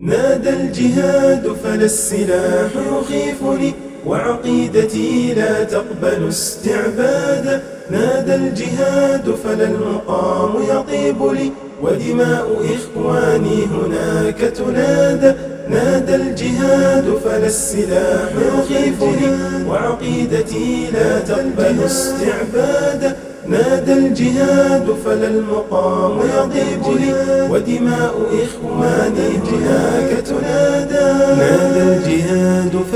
نادى الجهاد فلا السلاح يخيفني وعقيدتي لا تقبل استعبادا نادى الجهاد فلا المقام يطيب لي ودماء إخواني هناك تنادى. نادى الجهاد فلا السلاح يخيفني وعقيدتي لا تقبل استعبادا نادى الجهاد فلا المقام يضيب لي. ودماء إخواني هناك تنادى نادى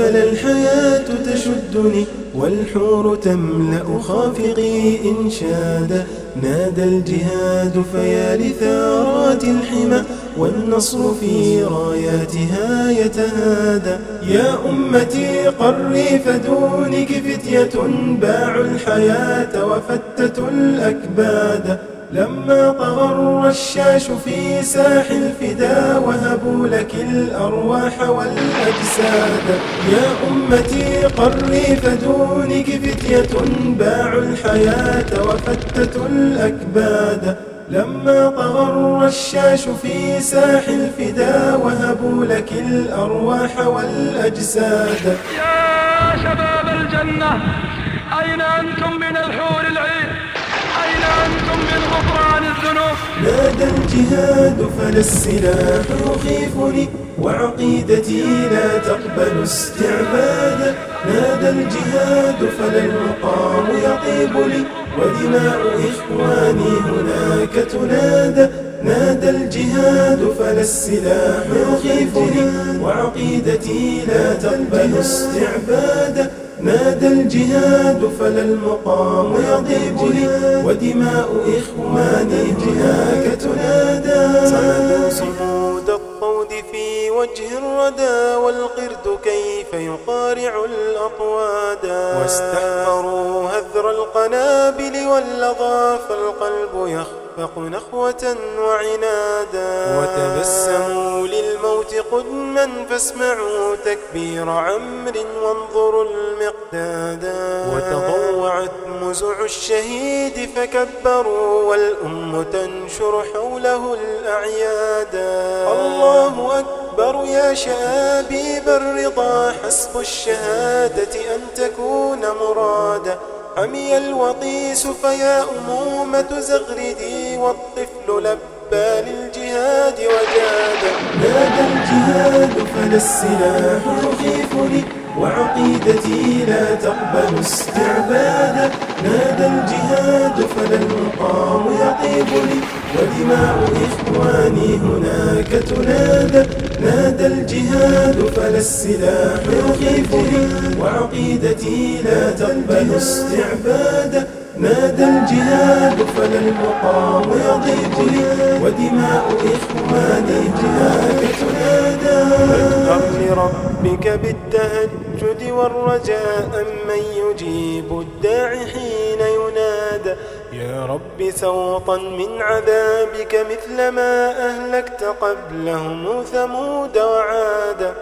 فلا الحياة تشدني والحور تملأ خافقي إنشادا نادى الجهاد فيا لثارات الحمى والنصر في راياتها يتهادى. يا أمتي قري فدونك فتية باعوا الحياة وفتتوا الأكباد. لما طغى الرشاش في ساح الفدا وهبوا لك الأرواح والأجساد. يا أمتي قري فدونك فتية باعوا الحياة وفتتوا الأكباد. لما طغى الرشاش في ساح الفدا وهبوا لك الأرواح والأجساد. يا شباب الجنة أين أنتم من الحور العين؟ أنتم من غفران الذنوب. نادى الجهاد فلا السلاح يخيفني وعقيدتي لا تقبل استعبادا نادى الجهاد فلا المقام يطيب لي ودماء إخواني هناك تنادى. نادى الجهاد فلا السلاح يخيفني وعقيدتي لا تقبل استعبادا نادى الجهاد فلا المقام يضيب لي. ودماء إخواني هناك تنادى. صمود الطود في وجه الردى والقرد كيف يقارع الأطوادا واستحضروا هذر القنابل واللظى فالقلب يخفق نخوة وعنادا. وتبسموا للموت قدما فاسمعوا تكبير عمر وانظروا وتضوعت مزع الشهيد فكبروا والأم تنشر حوله الأعيادا الله أكبر يا شابيب الرضا حسب الشهادة أن تكون مرادا حمي الوطيس فيا أمومة زغردي والطفل لبى للجهاد وجادا. نادى الجهاد فلا السلاح يخيفني وعقيدتي لا تقبل استعبادا. نادى الجهاد فلا المقام يطيب لي ودماء إخواني هناك تنادى. نادى الجهاد فلا السلاح يخيفني وعقيدتي لا تقبل استعبادا. نادى الجهاد فلا المقام يضيق ودماء إخواني هناك تنادى من لربك بالتهجد والرجاء من يجيب الداعي حين ينادى. يا رب سوطا من عذابك مثل ما أهلكت قبلهم ثمود وعادا.